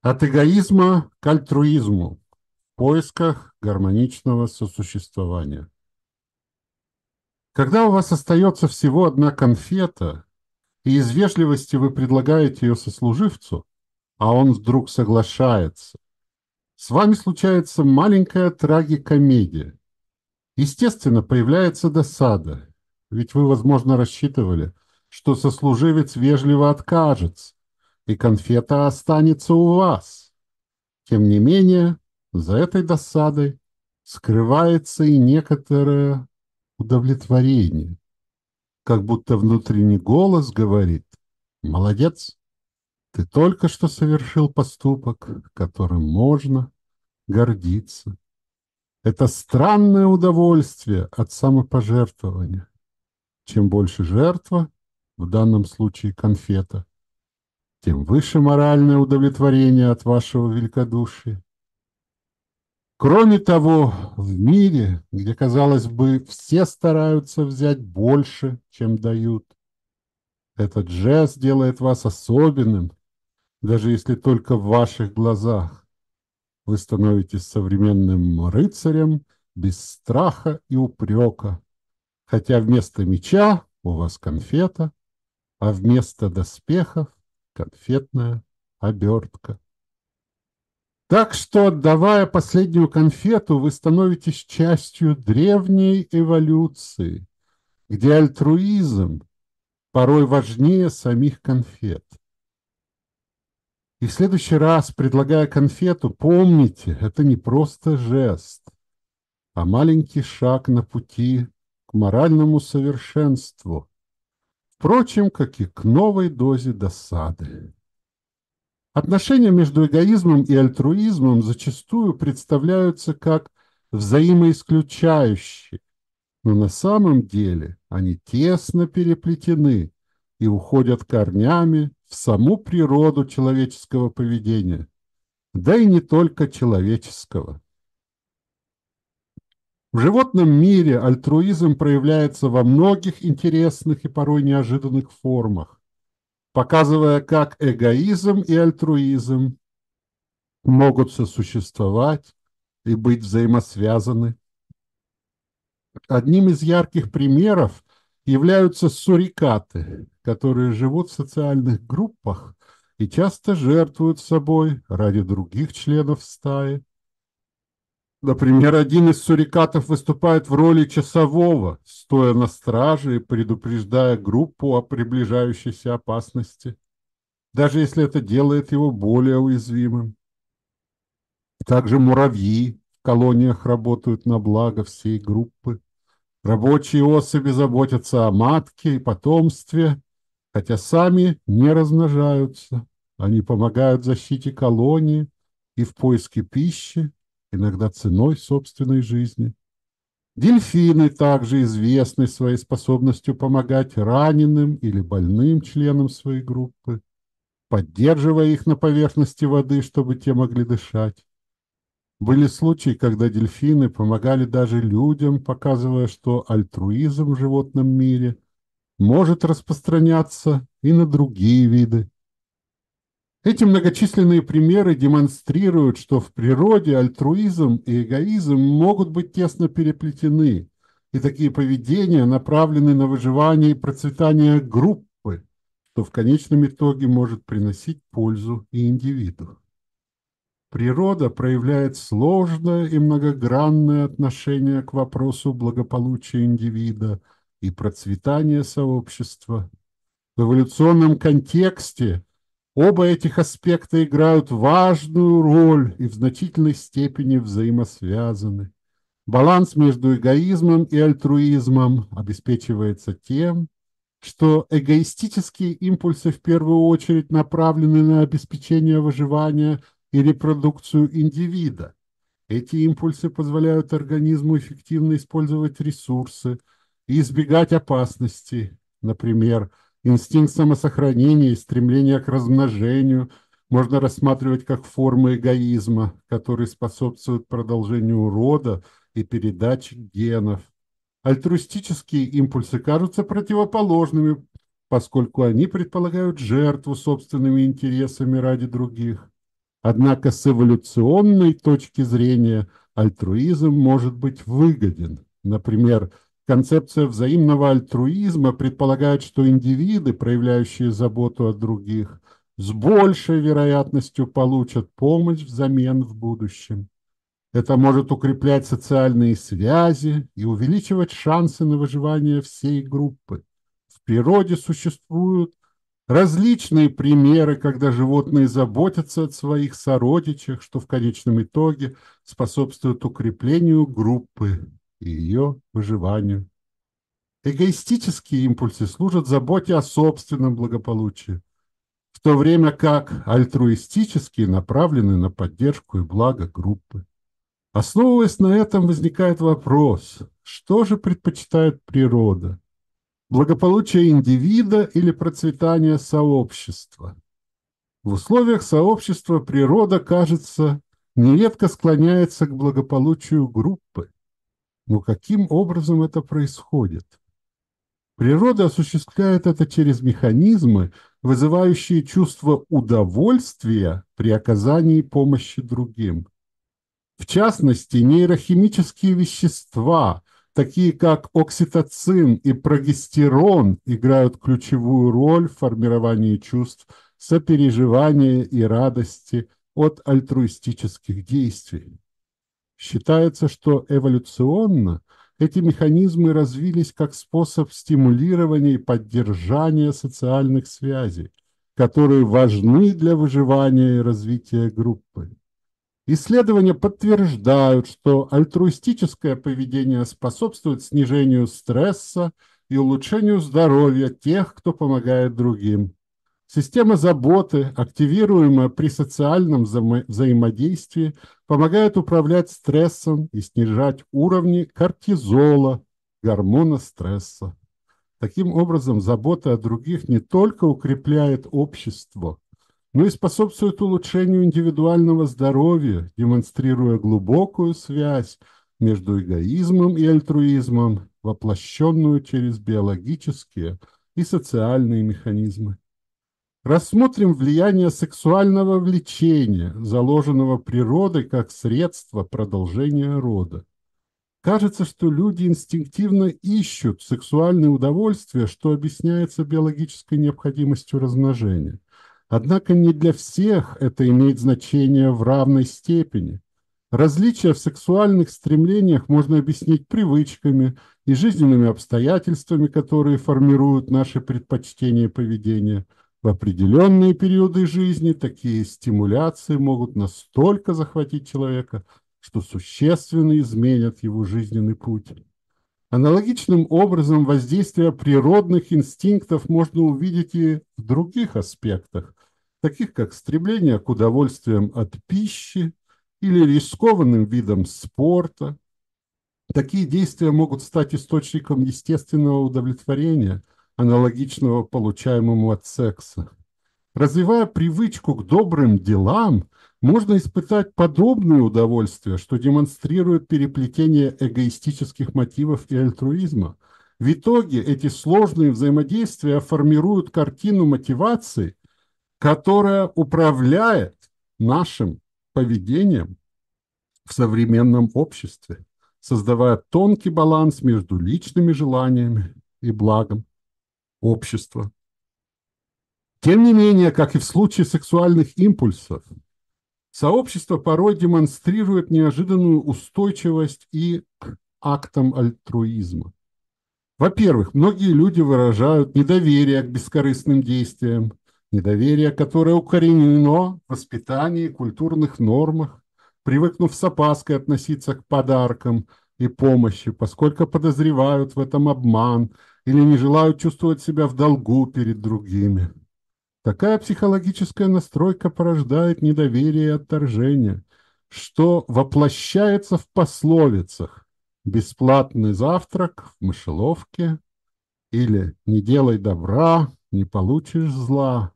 От эгоизма к альтруизму в поисках гармоничного сосуществования. Когда у вас остается всего одна конфета, и из вежливости вы предлагаете ее сослуживцу, а он вдруг соглашается, с вами случается маленькая трагикомедия. Естественно, появляется досада, ведь вы, возможно, рассчитывали, что сослуживец вежливо откажется, и конфета останется у вас. Тем не менее, за этой досадой скрывается и некоторое удовлетворение, как будто внутренний голос говорит «Молодец, ты только что совершил поступок, которым можно гордиться». Это странное удовольствие от самопожертвования. Чем больше жертва, в данном случае конфета, тем выше моральное удовлетворение от вашего великодушия. Кроме того, в мире, где, казалось бы, все стараются взять больше, чем дают, этот жест делает вас особенным, даже если только в ваших глазах. Вы становитесь современным рыцарем без страха и упрека, хотя вместо меча у вас конфета, а вместо доспехов конфетная обертка. Так что, отдавая последнюю конфету, вы становитесь частью древней эволюции, где альтруизм порой важнее самих конфет. И в следующий раз, предлагая конфету, помните, это не просто жест, а маленький шаг на пути к моральному совершенству, Впрочем, как и к новой дозе досады. Отношения между эгоизмом и альтруизмом зачастую представляются как взаимоисключающие, но на самом деле они тесно переплетены и уходят корнями в саму природу человеческого поведения, да и не только человеческого. В животном мире альтруизм проявляется во многих интересных и порой неожиданных формах, показывая, как эгоизм и альтруизм могут сосуществовать и быть взаимосвязаны. Одним из ярких примеров являются сурикаты, которые живут в социальных группах и часто жертвуют собой ради других членов стаи. Например, один из сурикатов выступает в роли часового, стоя на страже и предупреждая группу о приближающейся опасности, даже если это делает его более уязвимым. Также муравьи в колониях работают на благо всей группы. Рабочие особи заботятся о матке и потомстве, хотя сами не размножаются. Они помогают защите колонии и в поиске пищи, иногда ценой собственной жизни. Дельфины также известны своей способностью помогать раненым или больным членам своей группы, поддерживая их на поверхности воды, чтобы те могли дышать. Были случаи, когда дельфины помогали даже людям, показывая, что альтруизм в животном мире может распространяться и на другие виды. Эти многочисленные примеры демонстрируют, что в природе альтруизм и эгоизм могут быть тесно переплетены, и такие поведения направлены на выживание и процветание группы, что в конечном итоге может приносить пользу и индивиду. Природа проявляет сложное и многогранное отношение к вопросу благополучия индивида и процветания сообщества. В эволюционном контексте – Оба этих аспекта играют важную роль и в значительной степени взаимосвязаны. Баланс между эгоизмом и альтруизмом обеспечивается тем, что эгоистические импульсы в первую очередь направлены на обеспечение выживания и репродукцию индивида. Эти импульсы позволяют организму эффективно использовать ресурсы и избегать опасностей, например, Инстинкт самосохранения и стремление к размножению можно рассматривать как формы эгоизма, которые способствуют продолжению рода и передаче генов. Альтруистические импульсы кажутся противоположными, поскольку они предполагают жертву собственными интересами ради других. Однако с эволюционной точки зрения альтруизм может быть выгоден. Например, концепция взаимного альтруизма предполагает, что индивиды, проявляющие заботу о других, с большей вероятностью получат помощь взамен в будущем. Это может укреплять социальные связи и увеличивать шансы на выживание всей группы. В природе существуют различные примеры, когда животные заботятся о своих сородичах, что в конечном итоге способствует укреплению группы и ее выживанию. Эгоистические импульсы служат заботе о собственном благополучии, в то время как альтруистические направлены на поддержку и благо группы. Основываясь на этом, возникает вопрос, что же предпочитает природа? Благополучие индивида или процветание сообщества? В условиях сообщества природа, кажется, нередко склоняется к благополучию группы. Но каким образом это происходит? Природа осуществляет это через механизмы, вызывающие чувство удовольствия при оказании помощи другим. В частности, нейрохимические вещества, такие как окситоцин и прогестерон, играют ключевую роль в формировании чувств сопереживания и радости от альтруистических действий. Считается, что эволюционно эти механизмы развились как способ стимулирования и поддержания социальных связей, которые важны для выживания и развития группы. Исследования подтверждают, что альтруистическое поведение способствует снижению стресса и улучшению здоровья тех, кто помогает другим. Система заботы, активируемая при социальном вза взаимодействии, помогает управлять стрессом и снижать уровни кортизола, гормона стресса. Таким образом, забота о других не только укрепляет общество, но и способствует улучшению индивидуального здоровья, демонстрируя глубокую связь между эгоизмом и альтруизмом, воплощенную через биологические и социальные механизмы. Рассмотрим влияние сексуального влечения, заложенного природой как средство продолжения рода. Кажется, что люди инстинктивно ищут сексуальное удовольствие, что объясняется биологической необходимостью размножения. Однако не для всех это имеет значение в равной степени. Различия в сексуальных стремлениях можно объяснить привычками и жизненными обстоятельствами, которые формируют наши предпочтения и поведение. В определенные периоды жизни такие стимуляции могут настолько захватить человека, что существенно изменят его жизненный путь. Аналогичным образом воздействие природных инстинктов можно увидеть и в других аспектах, таких как стремление к удовольствиям от пищи или рискованным видам спорта. Такие действия могут стать источником естественного удовлетворения, аналогичного получаемому от секса. Развивая привычку к добрым делам, можно испытать подобное удовольствие, что демонстрирует переплетение эгоистических мотивов и альтруизма. В итоге эти сложные взаимодействия формируют картину мотивации, которая управляет нашим поведением в современном обществе, создавая тонкий баланс между личными желаниями и благом общества. Тем не менее, как и в случае сексуальных импульсов, сообщество порой демонстрирует неожиданную устойчивость и к актам альтруизма. Во-первых, многие люди выражают недоверие к бескорыстным действиям, Недоверие, которое укоренено в воспитании культурных нормах, привыкнув с опаской относиться к подаркам и помощи, поскольку подозревают в этом обман или не желают чувствовать себя в долгу перед другими. Такая психологическая настройка порождает недоверие и отторжение, что воплощается в пословицах «бесплатный завтрак в мышеловке» или «не делай добра, не получишь зла».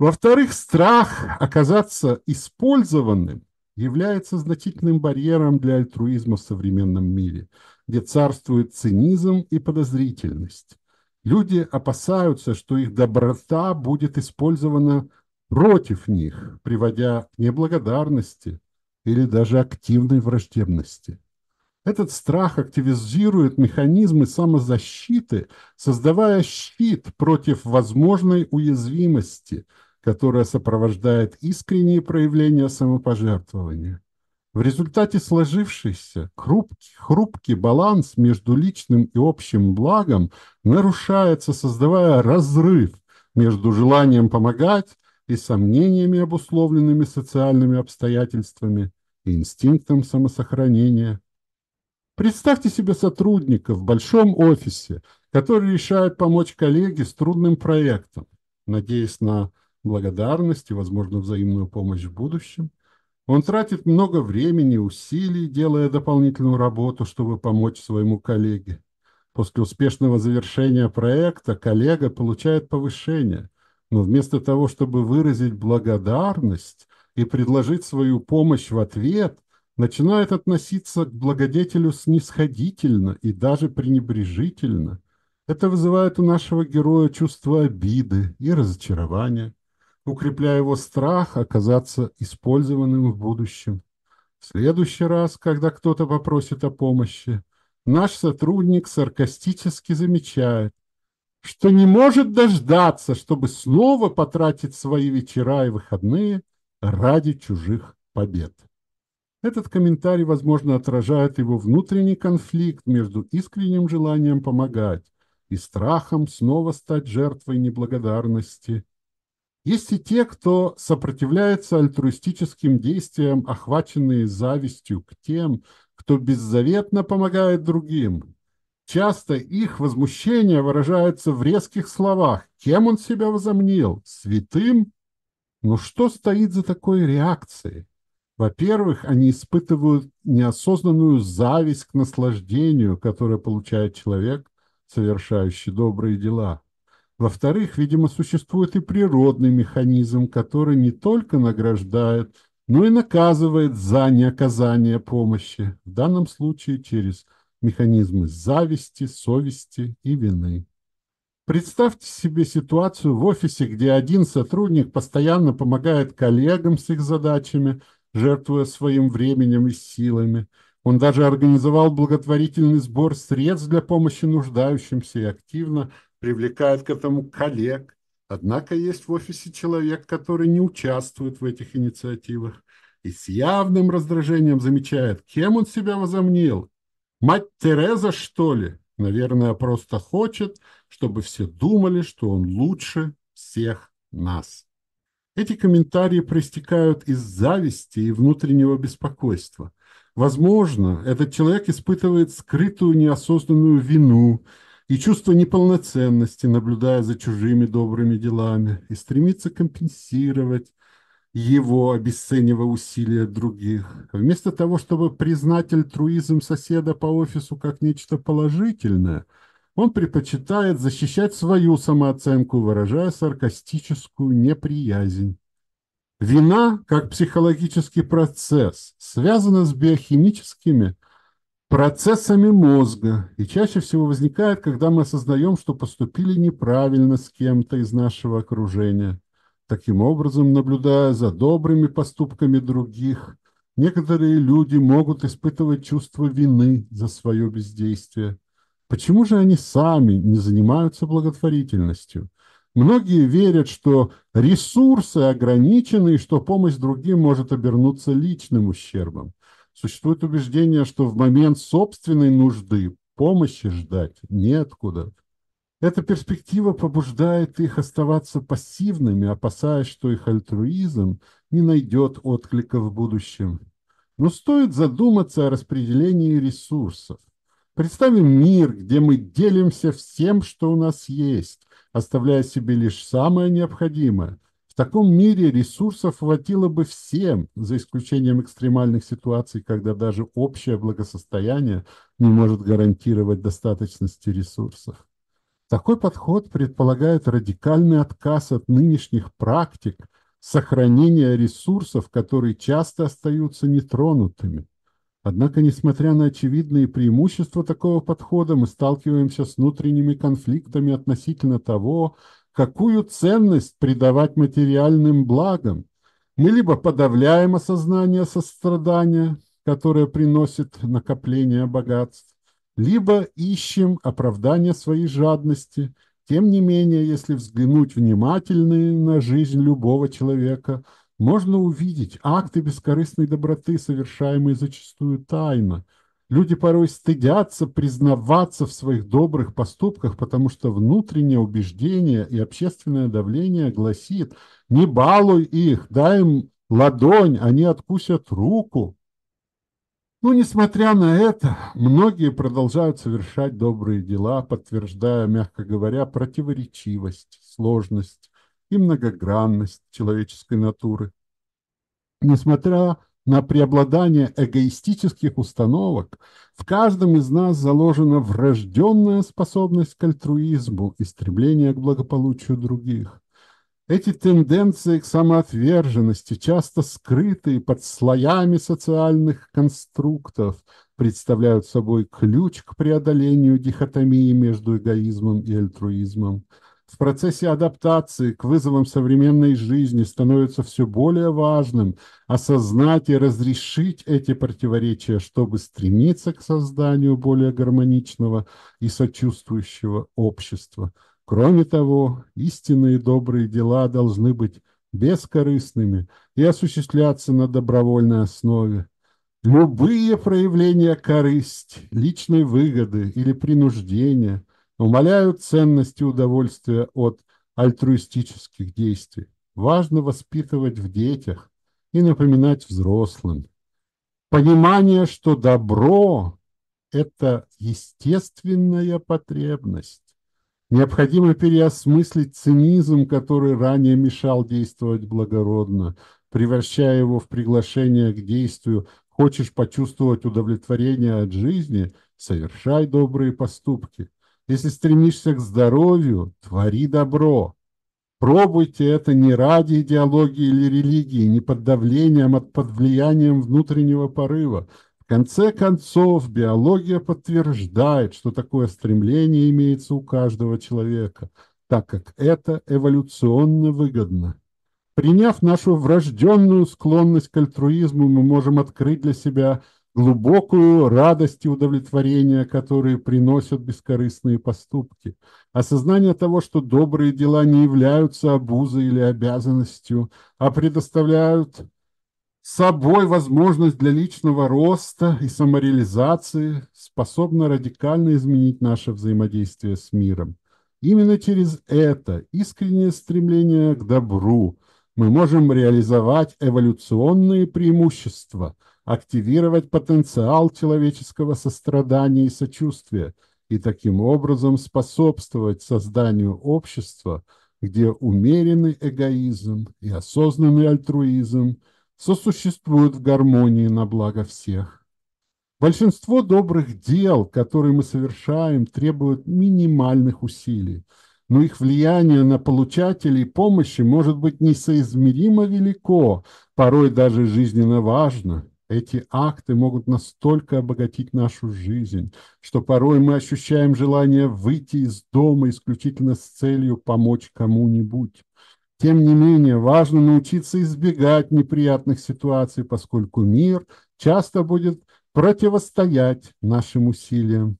Во-вторых, страх оказаться использованным является значительным барьером для альтруизма в современном мире, где царствует цинизм и подозрительность. Люди опасаются, что их доброта будет использована против них, приводя к неблагодарности или даже активной враждебности. Этот страх активизирует механизмы самозащиты, создавая щит против возможной уязвимости, которая сопровождает искренние проявления самопожертвования. В результате сложившийся хрупкий, хрупкий баланс между личным и общим благом нарушается, создавая разрыв между желанием помогать и сомнениями, обусловленными социальными обстоятельствами и инстинктом самосохранения. Представьте себе сотрудника в большом офисе, который решает помочь коллеге с трудным проектом, надеясь на благодарность и, возможно, взаимную помощь в будущем. Он тратит много времени и усилий, делая дополнительную работу, чтобы помочь своему коллеге. После успешного завершения проекта коллега получает повышение, но вместо того, чтобы выразить благодарность и предложить свою помощь в ответ, начинает относиться к благодетелю снисходительно и даже пренебрежительно. Это вызывает у нашего героя чувство обиды и разочарования укрепляя его страх оказаться использованным в будущем. В следующий раз, когда кто-то попросит о помощи, наш сотрудник саркастически замечает, что не может дождаться, чтобы снова потратить свои вечера и выходные ради чужих побед. Этот комментарий, возможно, отражает его внутренний конфликт между искренним желанием помогать и страхом снова стать жертвой неблагодарности есть и те, кто сопротивляется альтруистическим действиям, охваченные завистью к тем, кто беззаветно помогает другим. Часто их возмущение выражается в резких словах. Кем он себя возомнил? Святым? Но что стоит за такой реакцией? Во-первых, они испытывают неосознанную зависть к наслаждению, которое получает человек, совершающий добрые дела. Во-вторых, видимо, существует и природный механизм, который не только награждает, но и наказывает за неоказание помощи, в данном случае через механизмы зависти, совести и вины. Представьте себе ситуацию в офисе, где один сотрудник постоянно помогает коллегам с их задачами, жертвуя своим временем и силами. Он даже организовал благотворительный сбор средств для помощи нуждающимся и активно привлекает к этому коллег. Однако есть в офисе человек, который не участвует в этих инициативах и с явным раздражением замечает, кем он себя возомнил. Мать Тереза, что ли? Наверное, просто хочет, чтобы все думали, что он лучше всех нас. Эти комментарии проистекают из зависти и внутреннего беспокойства. Возможно, этот человек испытывает скрытую неосознанную вину и чувство неполноценности, наблюдая за чужими добрыми делами, и стремится компенсировать его, обесценивая усилия других. Вместо того, чтобы признать альтруизм соседа по офису как нечто положительное, он предпочитает защищать свою самооценку, выражая саркастическую неприязнь. Вина, как психологический процесс, связана с биохимическими процессами мозга и чаще всего возникает, когда мы осознаем, что поступили неправильно с кем-то из нашего окружения. Таким образом, наблюдая за добрыми поступками других, некоторые люди могут испытывать чувство вины за свое бездействие. Почему же они сами не занимаются благотворительностью? Многие верят, что ресурсы ограничены и что помощь другим может обернуться личным ущербом. Существует убеждение, что в момент собственной нужды помощи ждать неоткуда. Эта перспектива побуждает их оставаться пассивными, опасаясь, что их альтруизм не найдет отклика в будущем. Но стоит задуматься о распределении ресурсов. Представим мир, где мы делимся всем, что у нас есть, оставляя себе лишь самое необходимое – в таком мире ресурсов хватило бы всем, за исключением экстремальных ситуаций, когда даже общее благосостояние не может гарантировать достаточности ресурсов. Такой подход предполагает радикальный отказ от нынешних практик сохранения ресурсов, которые часто остаются нетронутыми. Однако, несмотря на очевидные преимущества такого подхода, мы сталкиваемся с внутренними конфликтами относительно того, какую ценность придавать материальным благам. Мы либо подавляем осознание сострадания, которое приносит накопление богатств, либо ищем оправдание своей жадности. Тем не менее, если взглянуть внимательно на жизнь любого человека, можно увидеть акты бескорыстной доброты, совершаемые зачастую тайно – Люди порой стыдятся признаваться в своих добрых поступках, потому что внутреннее убеждение и общественное давление гласит «не балуй их, дай им ладонь, они откусят руку». Но, несмотря на это, многие продолжают совершать добрые дела, подтверждая, мягко говоря, противоречивость, сложность и многогранность человеческой натуры. Несмотря на преобладание эгоистических установок, в каждом из нас заложена врожденная способность к альтруизму и стремление к благополучию других. Эти тенденции к самоотверженности, часто скрытые под слоями социальных конструктов, представляют собой ключ к преодолению дихотомии между эгоизмом и альтруизмом – в процессе адаптации к вызовам современной жизни становится все более важным осознать и разрешить эти противоречия, чтобы стремиться к созданию более гармоничного и сочувствующего общества. Кроме того, истинные добрые дела должны быть бескорыстными и осуществляться на добровольной основе. Любые проявления корысти, личной выгоды или принуждения – умаляют ценности удовольствия от альтруистических действий. Важно воспитывать в детях и напоминать взрослым. Понимание, что добро – это естественная потребность. Необходимо переосмыслить цинизм, который ранее мешал действовать благородно, превращая его в приглашение к действию. Хочешь почувствовать удовлетворение от жизни – совершай добрые поступки – если стремишься к здоровью, твори добро. Пробуйте это не ради идеологии или религии, не под давлением, а под влиянием внутреннего порыва. В конце концов, биология подтверждает, что такое стремление имеется у каждого человека, так как это эволюционно выгодно. Приняв нашу врожденную склонность к альтруизму, мы можем открыть для себя глубокую радость и удовлетворение, которые приносят бескорыстные поступки, осознание того, что добрые дела не являются обузой или обязанностью, а предоставляют собой возможность для личного роста и самореализации, способна радикально изменить наше взаимодействие с миром. Именно через это искреннее стремление к добру мы можем реализовать эволюционные преимущества – активировать потенциал человеческого сострадания и сочувствия и таким образом способствовать созданию общества, где умеренный эгоизм и осознанный альтруизм сосуществуют в гармонии на благо всех. Большинство добрых дел, которые мы совершаем, требуют минимальных усилий, но их влияние на получателей помощи может быть несоизмеримо велико, порой даже жизненно важно – эти акты могут настолько обогатить нашу жизнь, что порой мы ощущаем желание выйти из дома исключительно с целью помочь кому-нибудь. Тем не менее, важно научиться избегать неприятных ситуаций, поскольку мир часто будет противостоять нашим усилиям.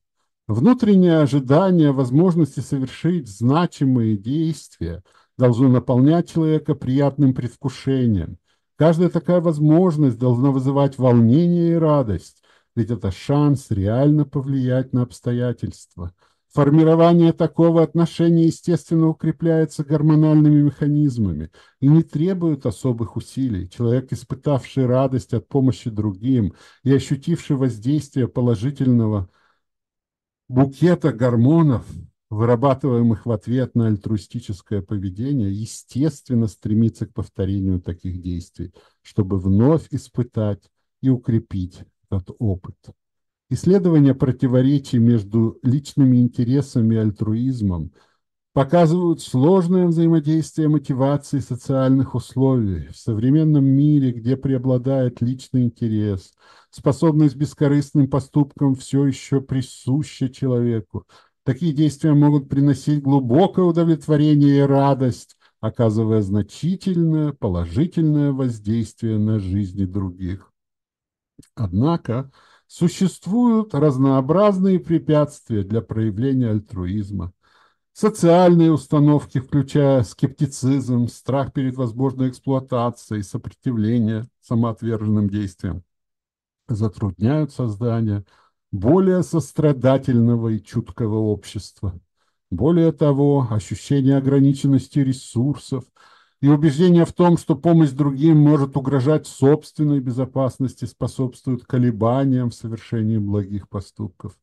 Внутреннее ожидание возможности совершить значимые действия должно наполнять человека приятным предвкушением. Каждая такая возможность должна вызывать волнение и радость, ведь это шанс реально повлиять на обстоятельства. Формирование такого отношения, естественно, укрепляется гормональными механизмами и не требует особых усилий. Человек, испытавший радость от помощи другим и ощутивший воздействие положительного букета гормонов, вырабатываемых в ответ на альтруистическое поведение, естественно стремится к повторению таких действий, чтобы вновь испытать и укрепить этот опыт. Исследования противоречий между личными интересами и альтруизмом показывают сложное взаимодействие мотивации социальных условий. В современном мире, где преобладает личный интерес, способность бескорыстным поступкам все еще присуща человеку, Такие действия могут приносить глубокое удовлетворение и радость, оказывая значительное положительное воздействие на жизни других. Однако существуют разнообразные препятствия для проявления альтруизма. Социальные установки, включая скептицизм, страх перед возможной эксплуатацией, сопротивление самоотверженным действиям, затрудняют создание более сострадательного и чуткого общества. Более того, ощущение ограниченности ресурсов и убеждение в том, что помощь другим может угрожать собственной безопасности, способствуют колебаниям в совершении благих поступков.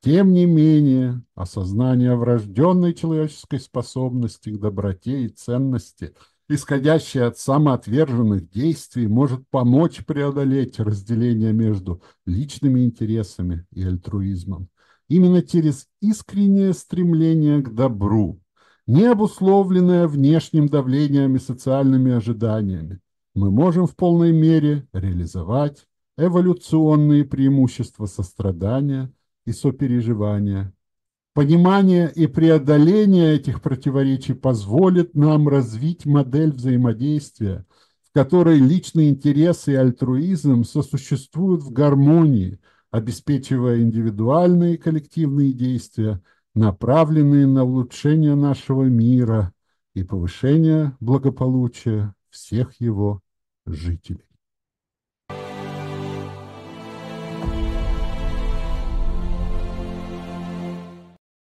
Тем не менее, осознание врожденной человеческой способности к доброте и ценности, исходящее от самоотверженных действий, может помочь преодолеть разделение между личными интересами и альтруизмом. Именно через искреннее стремление к добру, не обусловленное внешним давлением и социальными ожиданиями, мы можем в полной мере реализовать эволюционные преимущества сострадания и сопереживания. Понимание и преодоление этих противоречий позволит нам развить модель взаимодействия, в которой личный интерес и альтруизм сосуществуют в гармонии – обеспечивая индивидуальные и коллективные действия, направленные на улучшение нашего мира и повышение благополучия всех его жителей.